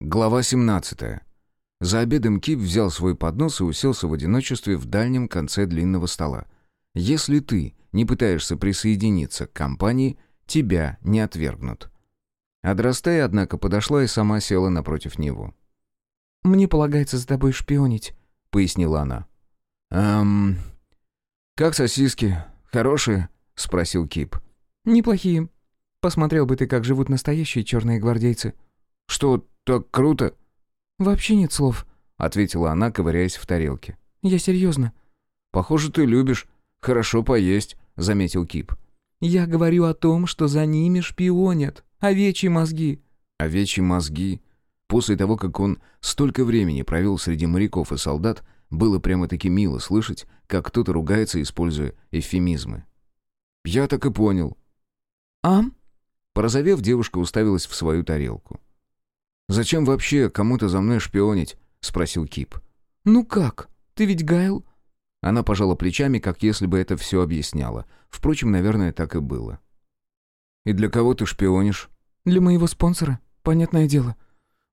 Глава 17. За обедом Кип взял свой поднос и уселся в одиночестве в дальнем конце длинного стола. Если ты не пытаешься присоединиться к компании, тебя не отвергнут. Адрастея, однако, подошла и сама села напротив него. «Мне полагается за тобой шпионить», — пояснила она. «Эм... Как сосиски? Хорошие?» — спросил Кип. «Неплохие. Посмотрел бы ты, как живут настоящие черные гвардейцы». «Что, так круто?» «Вообще нет слов», — ответила она, ковыряясь в тарелке. «Я серьезно». «Похоже, ты любишь. Хорошо поесть», — заметил Кип. «Я говорю о том, что за ними шпионят. Овечьи мозги». Овечьи мозги. После того, как он столько времени провел среди моряков и солдат, было прямо-таки мило слышать, как кто-то ругается, используя эвфемизмы. «Я так и понял». «А?» Порозовев, девушка уставилась в свою тарелку. «Зачем вообще кому-то за мной шпионить?» — спросил Кип. «Ну как? Ты ведь Гайл?» Она пожала плечами, как если бы это все объясняло. Впрочем, наверное, так и было. «И для кого ты шпионишь?» «Для моего спонсора, понятное дело».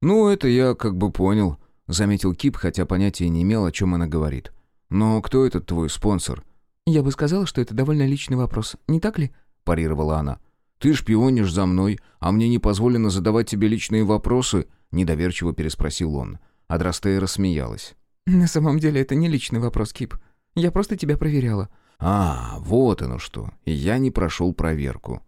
«Ну, это я как бы понял», — заметил Кип, хотя понятия не имел, о чем она говорит. «Но кто этот твой спонсор?» «Я бы сказала, что это довольно личный вопрос, не так ли?» — парировала она. «Ты шпионишь за мной, а мне не позволено задавать тебе личные вопросы?» — недоверчиво переспросил он. Адрастея рассмеялась. «На самом деле это не личный вопрос, Кип. Я просто тебя проверяла». «А, вот оно что. Я не прошел проверку».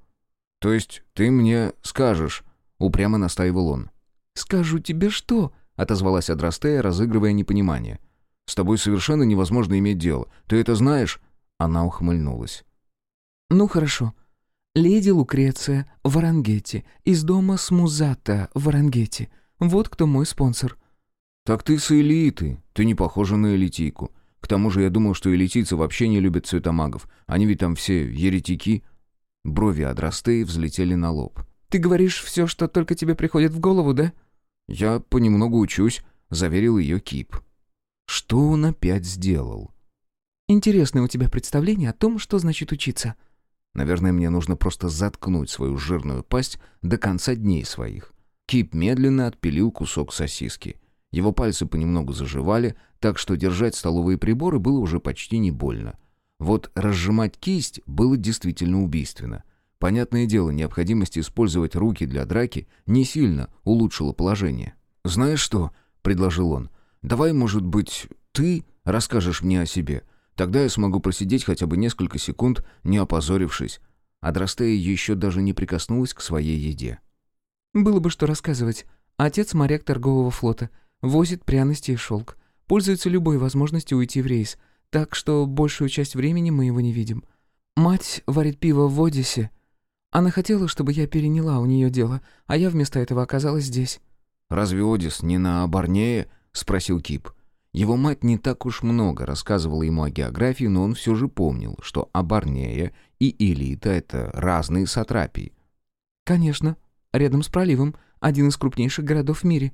«То есть ты мне скажешь?» — упрямо настаивал он. «Скажу тебе что?» — отозвалась Адрастея, разыгрывая непонимание. «С тобой совершенно невозможно иметь дело. Ты это знаешь?» Она ухмыльнулась. «Ну хорошо. Леди Лукреция Варангетти из дома Смузата Варангетти. Вот кто мой спонсор». «Так ты с элиты. Ты не похожа на элитийку. К тому же я думал, что элитийцы вообще не любят цветомагов. Они ведь там все еретики». Брови Адрастеи взлетели на лоб. «Ты говоришь все, что только тебе приходит в голову, да?» «Я понемногу учусь», — заверил ее Кип. «Что он опять сделал?» «Интересное у тебя представление о том, что значит учиться». Наверное, мне нужно просто заткнуть свою жирную пасть до конца дней своих. Кип медленно отпилил кусок сосиски. Его пальцы понемногу заживали, так что держать столовые приборы было уже почти не больно. Вот разжимать кисть было действительно убийственно. Понятное дело, необходимость использовать руки для драки не сильно улучшила положение. «Знаешь что?» — предложил он. «Давай, может быть, ты расскажешь мне о себе. Тогда я смогу просидеть хотя бы несколько секунд, не опозорившись». А Драстея еще даже не прикоснулась к своей еде. «Было бы что рассказывать. Отец моряк торгового флота. Возит пряности и шелк. Пользуется любой возможностью уйти в рейс. Так что большую часть времени мы его не видим. Мать варит пиво в Одиссе. Она хотела, чтобы я переняла у нее дело, а я вместо этого оказалась здесь». «Разве Одис не на Барнее?» — спросил Кип. Его мать не так уж много рассказывала ему о географии, но он все же помнил, что Абарнея и Элита — это разные сатрапии. «Конечно. Рядом с проливом. Один из крупнейших городов в мире».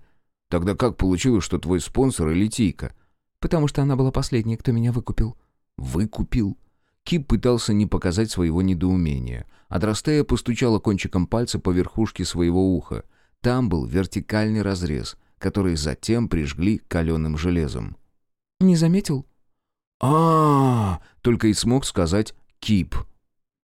«Тогда как получилось, что твой спонсор — Элитийка?» «Потому что она была последней, кто меня выкупил». «Выкупил?» Кип пытался не показать своего недоумения. Адрастея постучала кончиком пальца по верхушке своего уха. Там был вертикальный разрез, который затем прижгли каленым железом. «Не заметил?» а, -а, -а только и смог сказать Кип.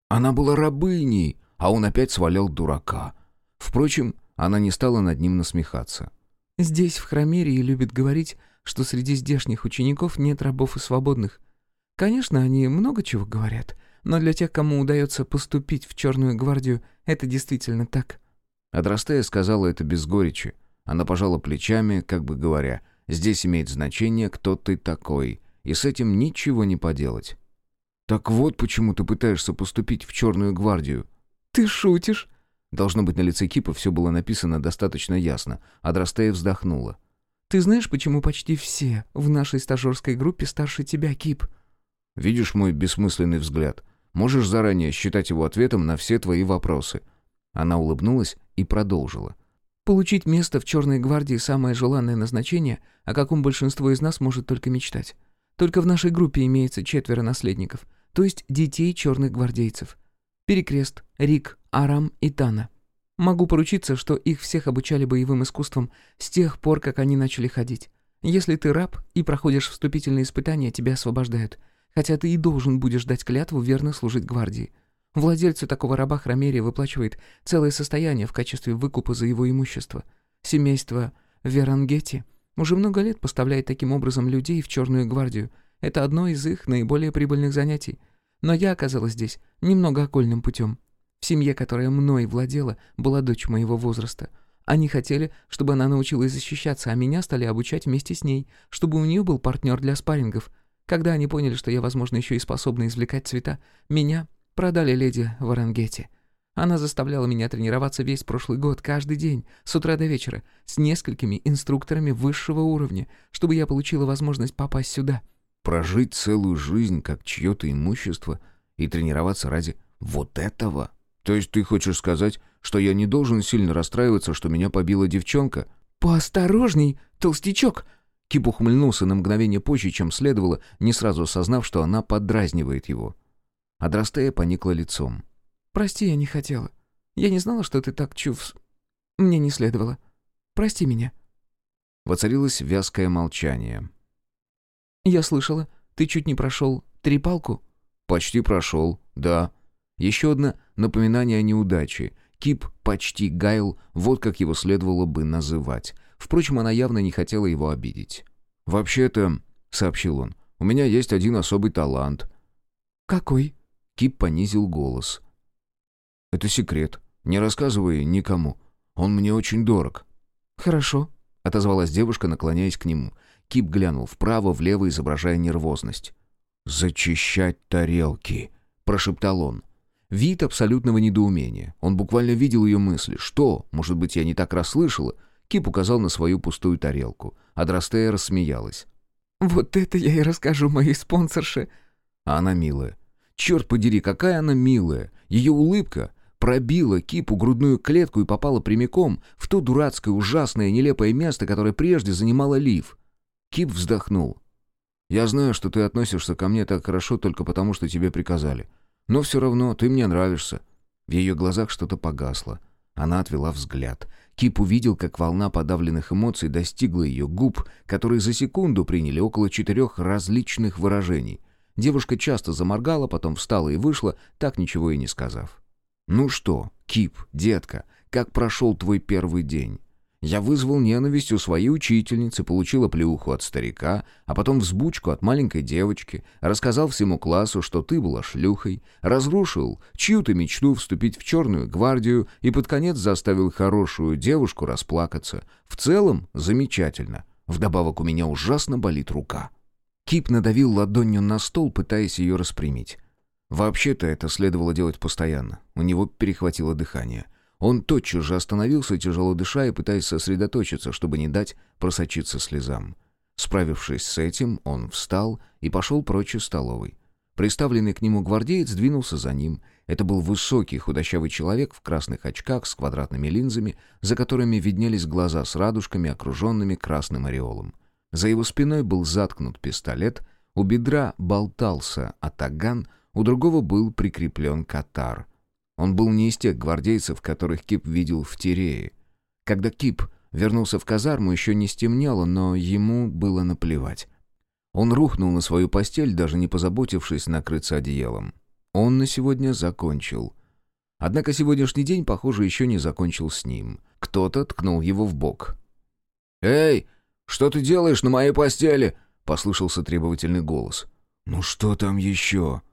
Она была рабыней, а он опять свалял дурака. Впрочем, она не стала над ним насмехаться. «Здесь, в Хромерии, любят говорить, что среди здешних учеников нет рабов и свободных. Конечно, они много чего говорят, но для тех, кому удается поступить в Черную гвардию, это действительно так». Адрастея сказала это без горечи. Она пожала плечами, как бы говоря, «Здесь имеет значение, кто ты такой, и с этим ничего не поделать». «Так вот почему ты пытаешься поступить в Черную гвардию». «Ты шутишь?» Должно быть, на лице Кипа все было написано достаточно ясно. Адрастея вздохнула. «Ты знаешь, почему почти все в нашей стажерской группе старше тебя, Кип?» «Видишь мой бессмысленный взгляд? Можешь заранее считать его ответом на все твои вопросы». Она улыбнулась и продолжила. Получить место в Черной гвардии – самое желанное назначение, о каком большинство из нас может только мечтать. Только в нашей группе имеется четверо наследников, то есть детей черных гвардейцев. Перекрест, Рик, Арам и Тана. Могу поручиться, что их всех обучали боевым искусствам с тех пор, как они начали ходить. Если ты раб и проходишь вступительные испытания, тебя освобождают. Хотя ты и должен будешь дать клятву верно служить гвардии. Владельцу такого раба Хромерия выплачивает целое состояние в качестве выкупа за его имущество. Семейство Верангетти уже много лет поставляет таким образом людей в Черную гвардию. Это одно из их наиболее прибыльных занятий. Но я оказалась здесь немного окольным путем. В семье, которая мной владела, была дочь моего возраста. Они хотели, чтобы она научилась защищаться, а меня стали обучать вместе с ней, чтобы у нее был партнер для спаррингов. Когда они поняли, что я, возможно, еще и способна извлекать цвета, меня продали леди Варангетти. Она заставляла меня тренироваться весь прошлый год, каждый день, с утра до вечера, с несколькими инструкторами высшего уровня, чтобы я получила возможность попасть сюда. Прожить целую жизнь как чье-то имущество и тренироваться ради вот этого? То есть ты хочешь сказать, что я не должен сильно расстраиваться, что меня побила девчонка?» «Поосторожней, толстячок!» Кип ухмыльнулся на мгновение позже, чем следовало, не сразу осознав, что она поддразнивает его. Адрастея поникла лицом. «Прости, я не хотела. Я не знала, что ты так чувств... Мне не следовало. Прости меня». Воцарилось вязкое молчание. «Я слышала, ты чуть не прошел трипалку?» «Почти прошел, да. Еще одно напоминание о неудаче. Кип почти Гайл, вот как его следовало бы называть. Впрочем, она явно не хотела его обидеть. «Вообще-то», — сообщил он, — «у меня есть один особый талант». «Какой?» Кип понизил голос. «Это секрет. Не рассказывай никому. Он мне очень дорог». «Хорошо», — отозвалась девушка, наклоняясь к нему. Кип глянул вправо, влево, изображая нервозность. «Зачищать тарелки», — прошептал он. Вид абсолютного недоумения. Он буквально видел ее мысли. «Что? Может быть, я не так расслышала?» Кип указал на свою пустую тарелку. А Драстея рассмеялась. «Вот это я и расскажу моей спонсорше!» А она милая. Черт подери, какая она милая! Ее улыбка пробила Кипу грудную клетку и попала прямиком в то дурацкое, ужасное, нелепое место, которое прежде занимала Лив. Кип вздохнул. «Я знаю, что ты относишься ко мне так хорошо только потому, что тебе приказали. Но все равно ты мне нравишься». В ее глазах что-то погасло. Она отвела взгляд. Кип увидел, как волна подавленных эмоций достигла ее губ, которые за секунду приняли около четырех различных выражений. Девушка часто заморгала, потом встала и вышла, так ничего и не сказав. «Ну что, Кип, детка, как прошел твой первый день?» Я вызвал ненависть у своей учительницы, получил плюху от старика, а потом взбучку от маленькой девочки, рассказал всему классу, что ты была шлюхой, разрушил чью-то мечту вступить в черную гвардию и под конец заставил хорошую девушку расплакаться. В целом замечательно. Вдобавок у меня ужасно болит рука. Кип надавил ладонью на стол, пытаясь ее распрямить. Вообще-то это следовало делать постоянно. У него перехватило дыхание — он тотчас же остановился, тяжело дыша и пытаясь сосредоточиться, чтобы не дать просочиться слезам. Справившись с этим, он встал и пошел прочь из столовой. Приставленный к нему гвардеец двинулся за ним. Это был высокий, худощавый человек в красных очках с квадратными линзами, за которыми виднелись глаза с радужками, окруженными красным ореолом. За его спиной был заткнут пистолет, у бедра болтался атаган, у другого был прикреплен катар. Он был не из тех гвардейцев, которых Кип видел в Тирее. Когда Кип вернулся в казарму, еще не стемнело, но ему было наплевать. Он рухнул на свою постель, даже не позаботившись накрыться одеялом. Он на сегодня закончил. Однако сегодняшний день, похоже, еще не закончил с ним. Кто-то ткнул его в бок. «Эй, что ты делаешь на моей постели?» — послышался требовательный голос. «Ну что там еще?»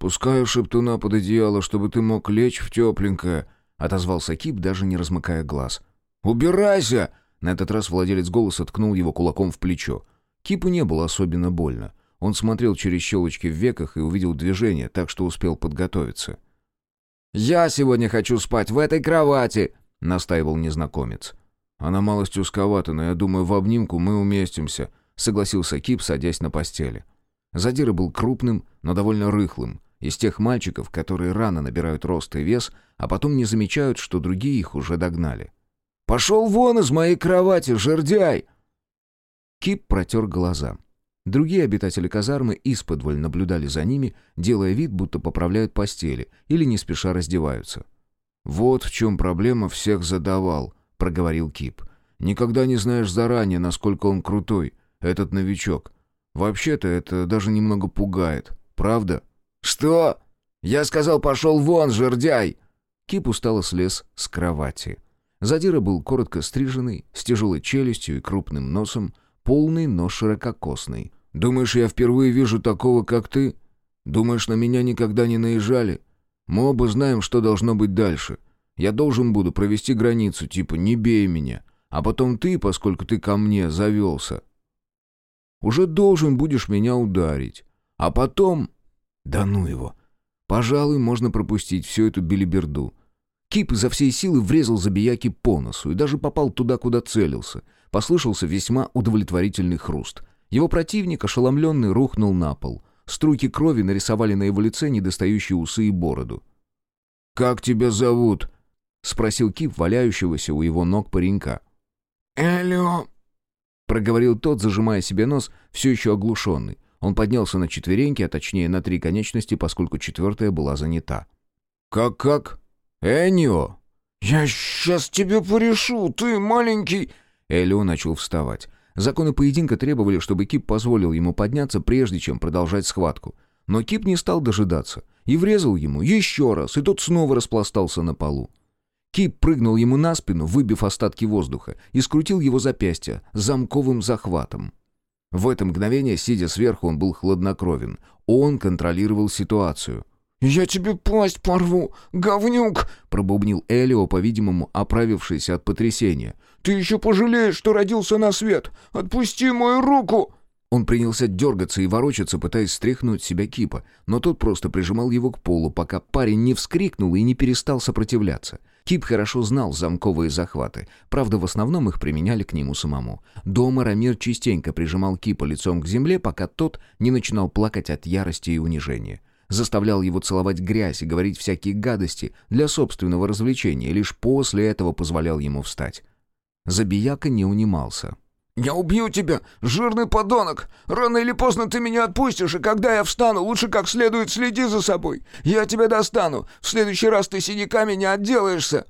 «Пускаю шептуна под одеяло, чтобы ты мог лечь в тепленькое», — отозвался Кип, даже не размыкая глаз. «Убирайся!» На этот раз владелец голоса ткнул его кулаком в плечо. Кипу не было особенно больно. Он смотрел через щелочки в веках и увидел движение, так что успел подготовиться. «Я сегодня хочу спать в этой кровати!» — настаивал незнакомец. «Она малость узковата, но я думаю, в обнимку мы уместимся», — согласился Кип, садясь на постели. Задира был крупным, но довольно рыхлым. Из тех мальчиков, которые рано набирают рост и вес, а потом не замечают, что другие их уже догнали. «Пошел вон из моей кровати, жердяй!» Кип протер глаза. Другие обитатели казармы исподволь наблюдали за ними, делая вид, будто поправляют постели или не спеша раздеваются. «Вот в чем проблема всех задавал», — проговорил Кип. «Никогда не знаешь заранее, насколько он крутой, этот новичок. Вообще-то это даже немного пугает, правда?» «Что?» «Я сказал, пошел вон, жердяй!» Кип устало слез с кровати. Задира был коротко стриженный, с тяжелой челюстью и крупным носом, полный, но ширококосный. «Думаешь, я впервые вижу такого, как ты? Думаешь, на меня никогда не наезжали? Мы оба знаем, что должно быть дальше. Я должен буду провести границу, типа «не бей меня», а потом ты, поскольку ты ко мне завелся, уже должен будешь меня ударить. А потом... Да ну его!» Пожалуй, можно пропустить всю эту билиберду. Кип изо всей силы врезал забияки по носу и даже попал туда, куда целился. Послышался весьма удовлетворительный хруст. Его противник, ошеломленный, рухнул на пол. Струйки крови нарисовали на его лице недостающие усы и бороду. «Как тебя зовут?» — спросил Кип, валяющегося у его ног паренька. «Элио», — проговорил тот, зажимая себе нос, все еще оглушенный. Он поднялся на четвереньки, а точнее на три конечности, поскольку четвертая была занята. «Как-как? Энио?» «Я сейчас тебе порешу, ты маленький...» Элио начал вставать. Законы поединка требовали, чтобы Кип позволил ему подняться, прежде чем продолжать схватку. Но Кип не стал дожидаться и врезал ему еще раз, и тот снова распластался на полу. Кип прыгнул ему на спину, выбив остатки воздуха, и скрутил его запястье замковым захватом. В это мгновение, сидя сверху, он был хладнокровен. Он контролировал ситуацию. «Я тебе пасть порву, говнюк!» — пробубнил Элио, по-видимому, оправившийся от потрясения. «Ты еще пожалеешь, что родился на свет! Отпусти мою руку!» Он принялся дергаться и ворочаться, пытаясь стряхнуть себя кипа, но тот просто прижимал его к полу, пока парень не вскрикнул и не перестал сопротивляться. Кип хорошо знал замковые захваты, правда, в основном их применяли к нему самому. Дома Рамир частенько прижимал Кипа лицом к земле, пока тот не начинал плакать от ярости и унижения. Заставлял его целовать грязь и говорить всякие гадости для собственного развлечения, лишь после этого позволял ему встать. Забияка не унимался. «Я убью тебя, жирный подонок! Рано или поздно ты меня отпустишь, и когда я встану, лучше как следует следи за собой. Я тебя достану. В следующий раз ты синяками не отделаешься!»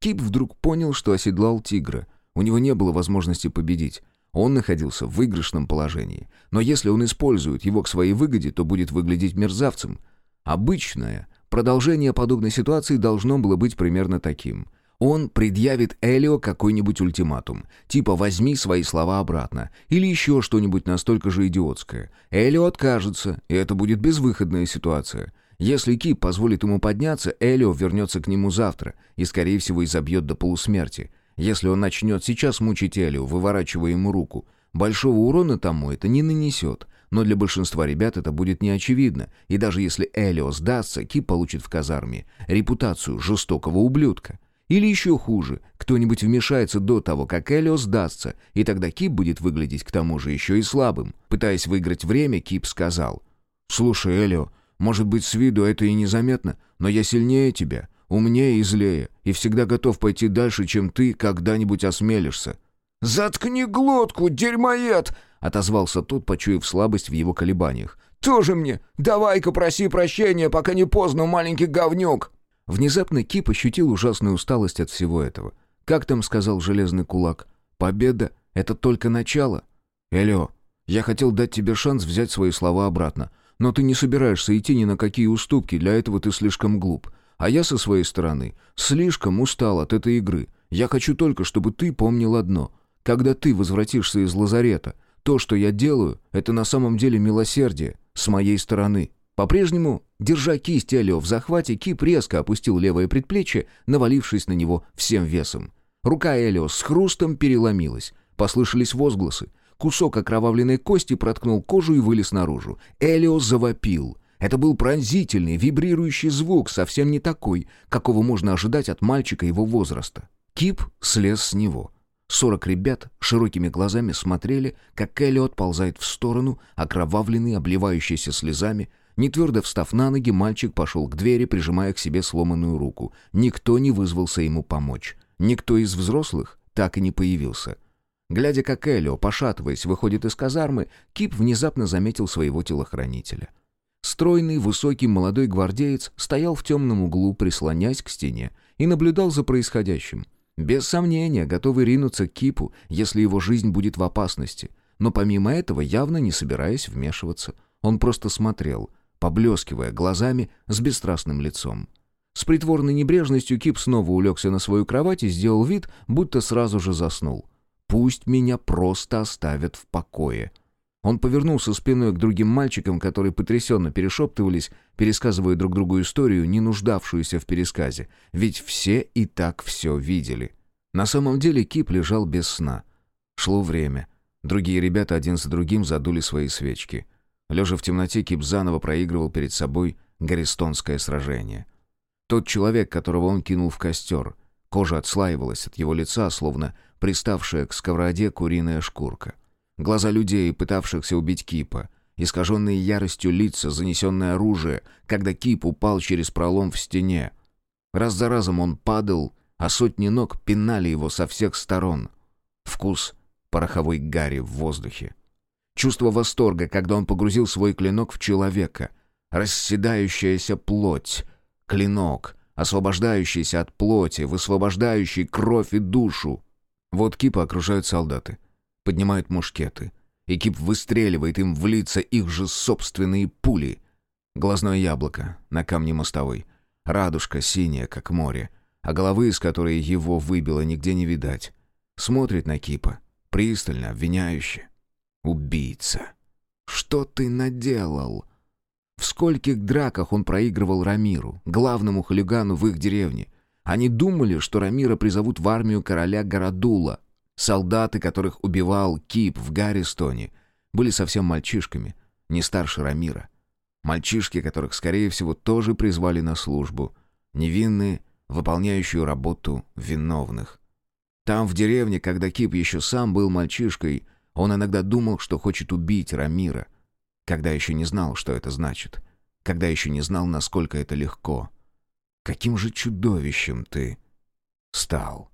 Кип вдруг понял, что оседлал тигра. У него не было возможности победить. Он находился в выигрышном положении. Но если он использует его к своей выгоде, то будет выглядеть мерзавцем. Обычное продолжение подобной ситуации должно было быть примерно таким. Он предъявит Элио какой-нибудь ультиматум, типа «возьми свои слова обратно» или еще что-нибудь настолько же идиотское. Элио откажется, и это будет безвыходная ситуация. Если Кип позволит ему подняться, Элио вернется к нему завтра и, скорее всего, изобьет до полусмерти. Если он начнет сейчас мучить Элио, выворачивая ему руку, большого урона тому это не нанесет. Но для большинства ребят это будет неочевидно, и даже если Элио сдастся, Кип получит в казарме репутацию жестокого ублюдка. Или еще хуже, кто-нибудь вмешается до того, как Элио сдастся, и тогда Кип будет выглядеть к тому же еще и слабым. Пытаясь выиграть время, Кип сказал. «Слушай, Элио, может быть, с виду это и незаметно, но я сильнее тебя, умнее и злее, и всегда готов пойти дальше, чем ты когда-нибудь осмелишься». «Заткни глотку, дерьмоед!» — отозвался тот, почуяв слабость в его колебаниях. «Тоже мне! Давай-ка проси прощения, пока не поздно, маленький говнюк!» Внезапно Кип ощутил ужасную усталость от всего этого. Как там сказал железный кулак? «Победа — это только начало». «Элио, я хотел дать тебе шанс взять свои слова обратно, но ты не собираешься идти ни на какие уступки, для этого ты слишком глуп. А я со своей стороны слишком устал от этой игры. Я хочу только, чтобы ты помнил одно. Когда ты возвратишься из лазарета, то, что я делаю, это на самом деле милосердие с моей стороны». По-прежнему, держа кисть Элио в захвате, Кип резко опустил левое предплечье, навалившись на него всем весом. Рука Элио с хрустом переломилась. Послышались возгласы. Кусок окровавленной кости проткнул кожу и вылез наружу. Элио завопил. Это был пронзительный, вибрирующий звук, совсем не такой, какого можно ожидать от мальчика его возраста. Кип слез с него. Сорок ребят широкими глазами смотрели, как Элио отползает в сторону, окровавленный, обливающийся слезами, не твердо встав на ноги, мальчик пошел к двери, прижимая к себе сломанную руку. Никто не вызвался ему помочь. Никто из взрослых так и не появился. Глядя, как Элио, пошатываясь, выходит из казармы, Кип внезапно заметил своего телохранителя. Стройный, высокий молодой гвардеец стоял в темном углу, прислонясь к стене, и наблюдал за происходящим. Без сомнения, готовый ринуться к Кипу, если его жизнь будет в опасности. Но помимо этого, явно не собираясь вмешиваться. Он просто смотрел, поблескивая глазами с бесстрастным лицом. С притворной небрежностью Кип снова улегся на свою кровать и сделал вид, будто сразу же заснул. «Пусть меня просто оставят в покое». Он повернулся спиной к другим мальчикам, которые потрясенно перешептывались, пересказывая друг другу историю, не нуждавшуюся в пересказе, ведь все и так все видели. На самом деле Кип лежал без сна. Шло время. Другие ребята один за другим задули свои свечки. Лежа в темноте, Кип заново проигрывал перед собой Гористонское сражение. Тот человек, которого он кинул в костер. Кожа отслаивалась от его лица, словно приставшая к сковороде куриная шкурка. Глаза людей, пытавшихся убить Кипа. Искаженные яростью лица, занесенное оружие, когда Кип упал через пролом в стене. Раз за разом он падал, а сотни ног пинали его со всех сторон. Вкус пороховой гари в воздухе. Чувство восторга, когда он погрузил свой клинок в человека. Расседающаяся плоть. Клинок, освобождающийся от плоти, высвобождающий кровь и душу. Вот Кипа окружают солдаты поднимают мушкеты. Экип выстреливает им в лица их же собственные пули. Глазное яблоко на камне мостовой. Радужка синяя, как море. А головы, из которой его выбило, нигде не видать. Смотрит на Кипа. Пристально, обвиняюще. «Убийца! Что ты наделал?» В скольких драках он проигрывал Рамиру, главному хулигану в их деревне. Они думали, что Рамира призовут в армию короля Городула. Солдаты, которых убивал Кип в Гарристоне, были совсем мальчишками, не старше Рамира. Мальчишки, которых, скорее всего, тоже призвали на службу. Невинные, выполняющие работу виновных. Там, в деревне, когда Кип еще сам был мальчишкой, он иногда думал, что хочет убить Рамира. Когда еще не знал, что это значит. Когда еще не знал, насколько это легко. Каким же чудовищем ты стал?»